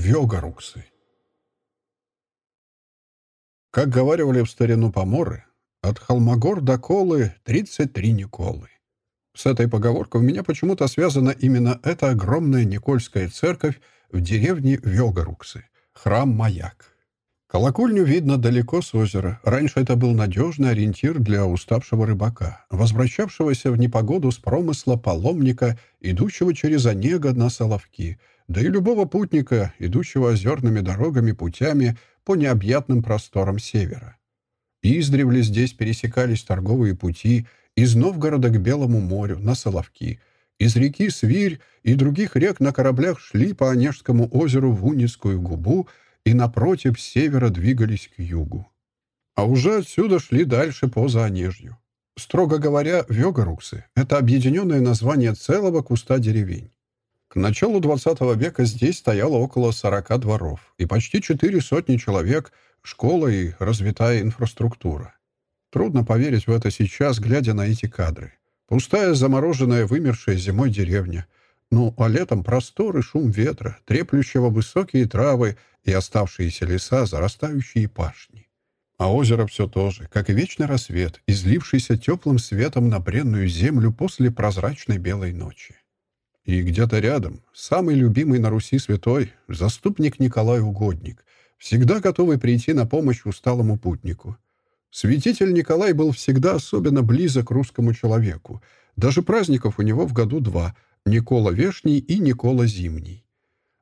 Вёгаруксы. Как говаривали в старину поморы, от Холмогор до Колы 33 Николы. С этой поговоркой у меня почему-то связана именно эта огромная Никольская церковь в деревне Вёгаруксы, храм-маяк. Колокольню видно далеко с озера. Раньше это был надежный ориентир для уставшего рыбака, возвращавшегося в непогоду с промысла паломника, идущего через Онега на Соловки, да и любого путника, идущего озерными дорогами, путями по необъятным просторам севера. Издревле здесь пересекались торговые пути из Новгорода к Белому морю, на Соловки, из реки Свирь и других рек на кораблях шли по Онежскому озеру в Унискую губу, и напротив, севера двигались к югу. А уже отсюда шли дальше по Заонежью. Строго говоря, Вёгаруксы — это объединенное название целого куста деревень. К началу XX века здесь стояло около 40 дворов и почти четыре сотни человек, школа и развитая инфраструктура. Трудно поверить в это сейчас, глядя на эти кадры. Пустая, замороженная, вымершая зимой деревня. Ну, а летом простор и шум ветра, треплющего высокие травы и оставшиеся леса, зарастающие пашни. А озеро все то же, как и вечный рассвет, излившийся теплым светом на бренную землю после прозрачной белой ночи. И где-то рядом самый любимый на Руси святой, заступник Николай Угодник, всегда готовый прийти на помощь усталому путнику. Святитель Николай был всегда особенно близок русскому человеку. Даже праздников у него в году два — Никола Вешний и Никола Зимний.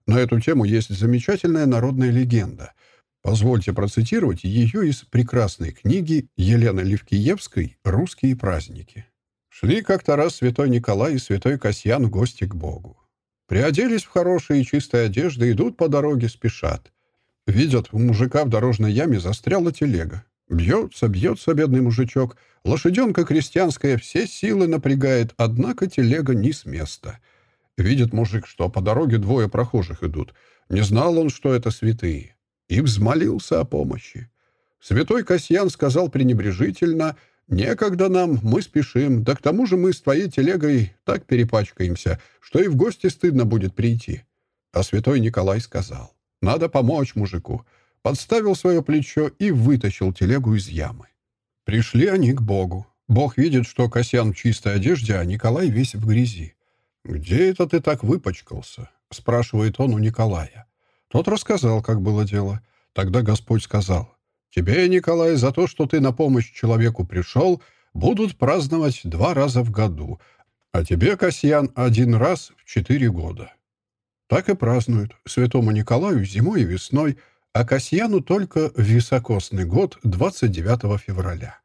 На эту тему есть замечательная народная легенда. Позвольте процитировать ее из прекрасной книги Елены Левкиевской «Русские праздники». Шли как-то раз святой Николай и святой Касьян в гости к Богу. Приоделись в хорошие и чистые одежды, идут по дороге, спешат. Видят, у мужика в дорожной яме застряла телега. Бьется, бьется бедный мужичок. Лошаденка крестьянская все силы напрягает, однако телега не с места — Видит мужик, что по дороге двое прохожих идут. Не знал он, что это святые. И взмолился о помощи. Святой Касьян сказал пренебрежительно, «Некогда нам, мы спешим, да к тому же мы с твоей телегой так перепачкаемся, что и в гости стыдно будет прийти». А святой Николай сказал, «Надо помочь мужику». Подставил свое плечо и вытащил телегу из ямы. Пришли они к Богу. Бог видит, что Касьян в чистой одежде, а Николай весь в грязи. «Где это ты так выпачкался?» — спрашивает он у Николая. Тот рассказал, как было дело. Тогда Господь сказал, «Тебе, Николай, за то, что ты на помощь человеку пришел, будут праздновать два раза в году, а тебе, Касьян, один раз в четыре года». Так и празднуют святому Николаю зимой и весной, а Касьяну только в високосный год 29 февраля.